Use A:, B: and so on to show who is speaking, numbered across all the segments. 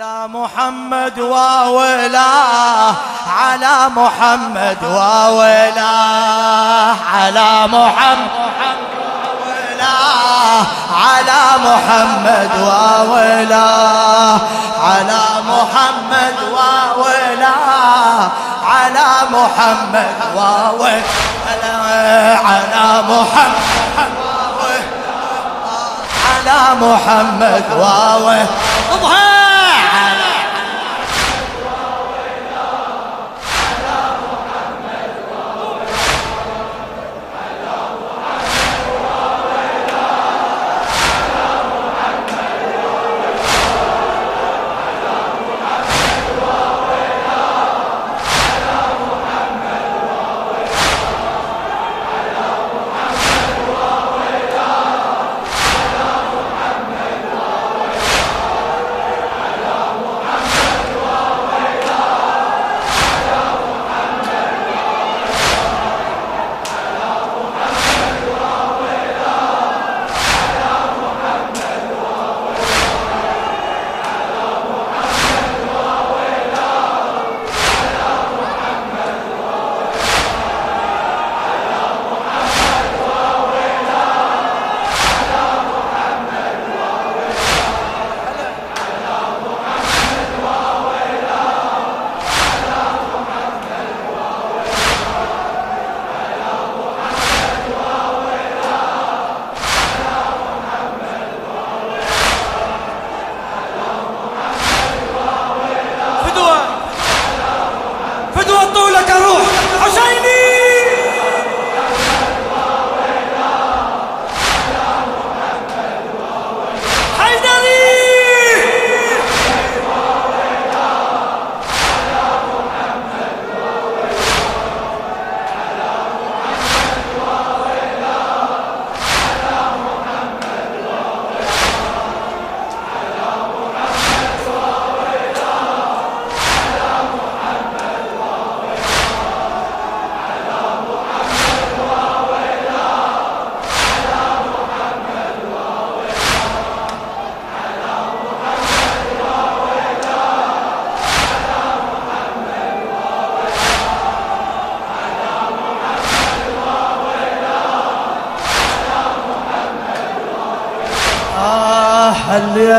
A: على محمد وولاه على محمد وولاه على محمد وولاه على محمد وولاه على محمد وولاه على محمد وولاه على محمد على محمد وولاه
B: فدوة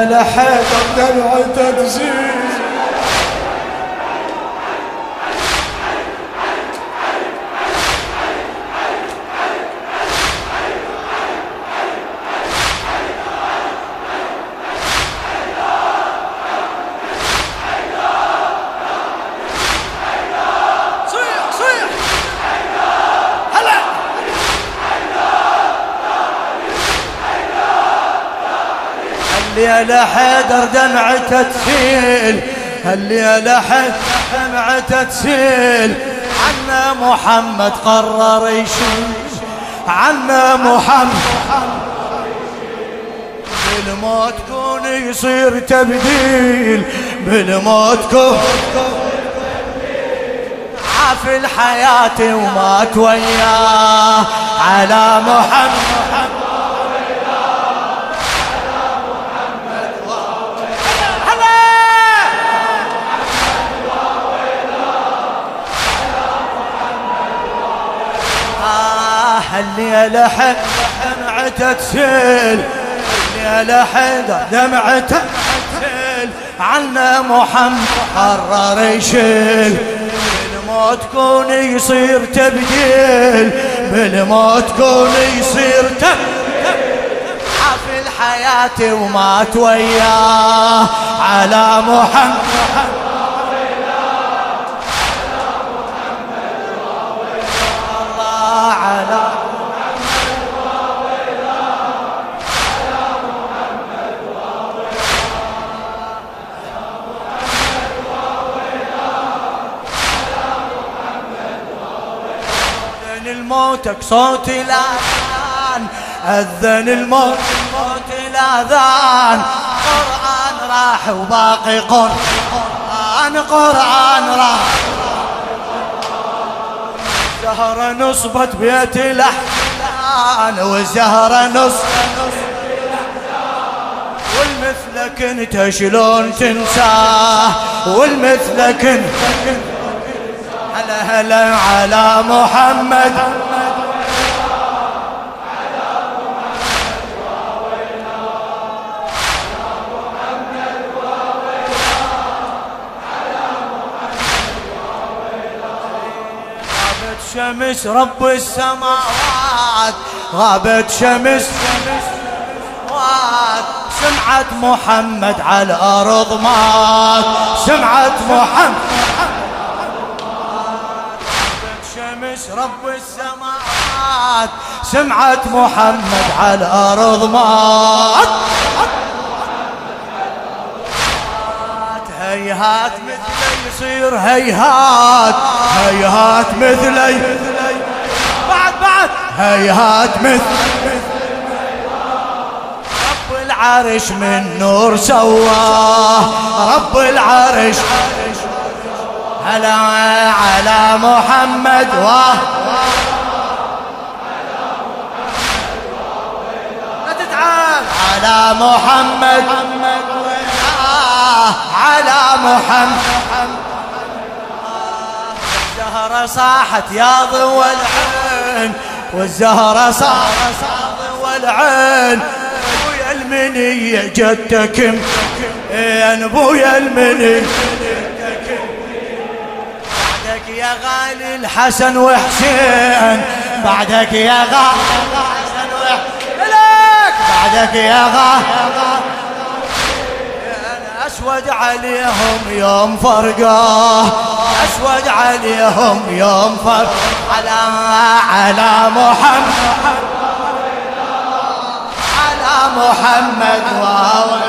A: آه الليلة حيدر دمعته تزيد
B: صيح صيح هلا
A: الليلة حيدر دمعته تسيل الليلة حيدر دمعته تسيل عنا محمد قرر يشيل عنا محمد بالموت كون يصير تبديل بالموت كون عاف الحياة ومات وياه. على محمد آه الليلة حد دمعته تسيل. الليلة حد دمعته تسيل. عنا محمد قرر يشيل. بالموت كون يصير تبديل. بالموت كون يصير تبديل عاف الحياة ومات وياه على محمد الموتك صوت الأذان. أذن الموت صوت الأذان. قرآن راح وباقي قرآن. قرآن راح. زهرة نصبت بيت الأحزان. والزهرة نصبت والمثل والمثلك انت شلون تنساه؟ والمثلك انت هلا هلا على محمد. غابت شمس رب السماوات غابت شمس السماوات. سمعت محمد على الأرض مات سمعت محمد رب السماوات سمعت محمد على الأرض مات. هيهات مثلي يصير هيهات هيهات مثلي. بعد بعد. هيهات مثل رب العرش من نور سواه رب العرش هلا على محمد واه لا تتعال على محمد. على محمد. الزهرة صاحت يا ضوى العين. والزهرة صاحت يا ضوى العين. ابويا المنية جدك. يا ابويا المنية. يا غالي الحسن وحسين بعدك يا غالي الحسن وحسين لك بعدك يا غالي أسود عليهم يوم فرقاه أسود عليهم يوم فرق على على محمد على محمد واو.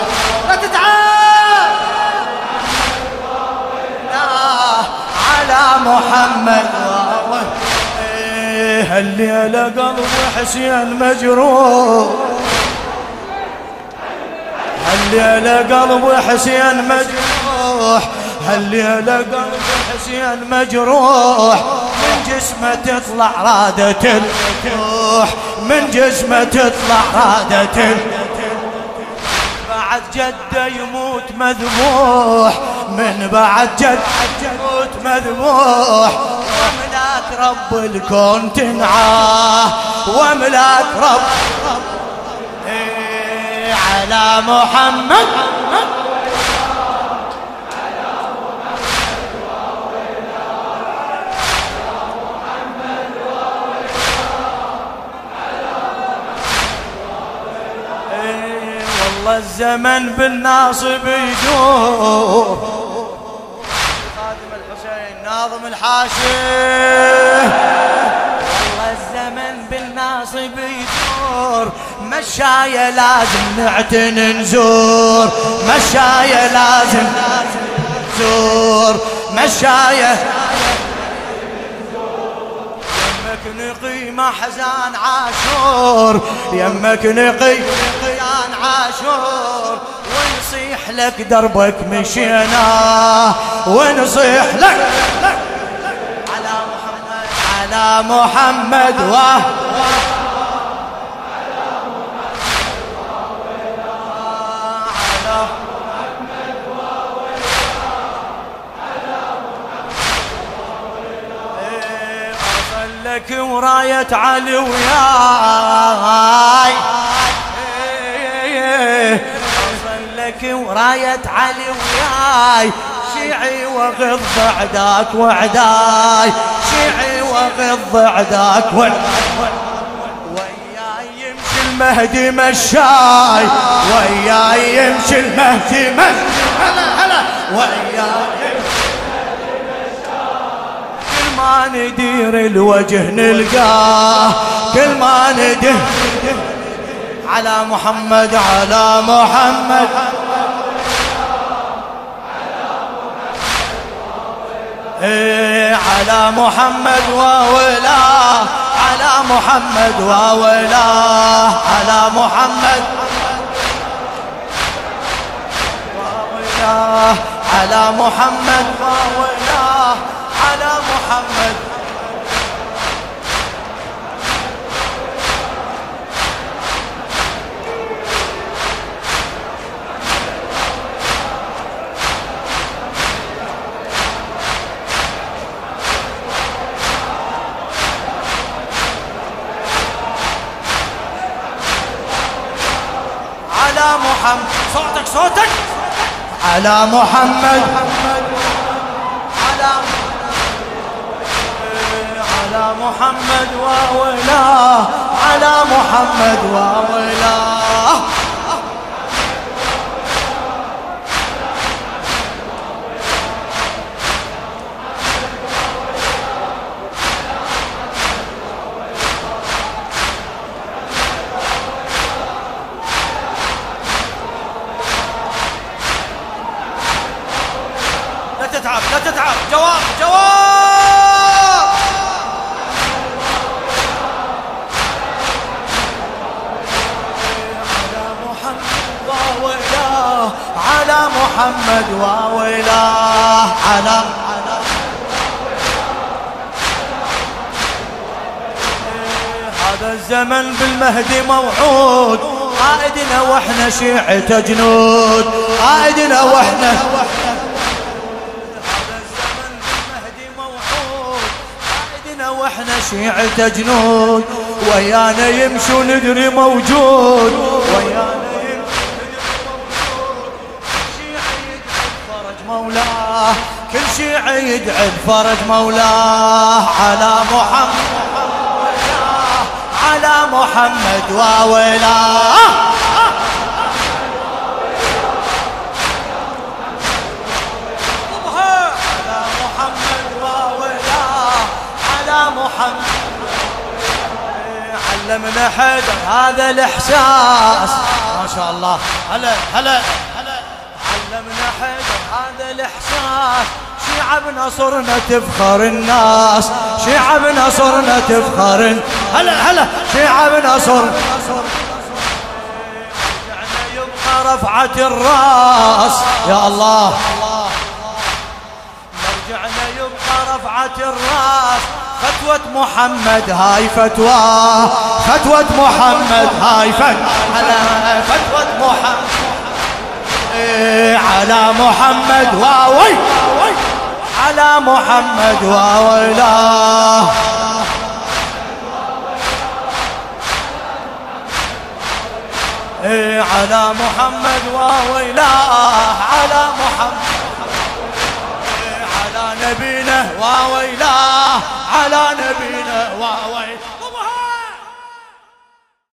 A: محمد. إيه الليلة قلب حسين مجروح. هالليلة قلب حسين مجروح. هالليلة قلب حسين مجروح. من جسمه تطلع رادة الروح من جسمه تطلع رادة بعد جده يموت مذبوح من بعد جد يموت مذبوح. وملاك رب الكون تنعاه وملاك رب إيه على محمد. والله الزمن بالناصب يدور خادم الحسين ناظم الحاشي. والله الزمن بالناصب يدور مشاية لازم نعتن نزور. مشاية لازم نزور. مشاية نقيم احزان عاشور يمك نقي قيان عاشور. ونصيح لك دربك مشينا ونصيح لك على محمد على محمد واه لك وراية علي وياي. لك وراية علي وياي. شيعي وغض عداك وعداي. شيعي وغض عداك وعداي. المهدي مشاي. وياي يمشي المهدي مشاي. هلا هلا. وياي ما ندير الوجه نلقاه كل ما ندير على محمد على محمد. إيه على محمد وولاه على محمد وولاه على محمد. وولاه على محمد وولاه محمد. على محمد.
B: صوتك صوتك.
A: على محمد. محمد وولاه على محمد وولاه محمد وولاه على. هذا الزمن بالمهدي موعود. قائدنا وإحنا شيعة جنود قائدنا وإحنا. وإحنا شيعة جنود ويانا يمشوا ندري موجود. ويانا كل شيعة يدعي بفرج مولاه على محمد على محمد وولاه على محمد على محمد علمنا حيدر هذا الإحساس. ما شاء الله. هلا هلا هلا. علمنا حيدر هذا الإحساس شيعة بنصرنا تفخر الناس شيعة بنصرنا تفخر هلا هلا شيعة بنصر رجعنا يبقى رفعة الرأس. يا الله. رجعنا يبقى رفعة الرأس. فتوى محمد هاي فتوى. فتوى محمد هاي فتوى. فتوى محمد. على محمد واوي! على محمد واويلاه إيه على محمد واويلاه على محمد على نبينا واويلاه على نبينا واويلاه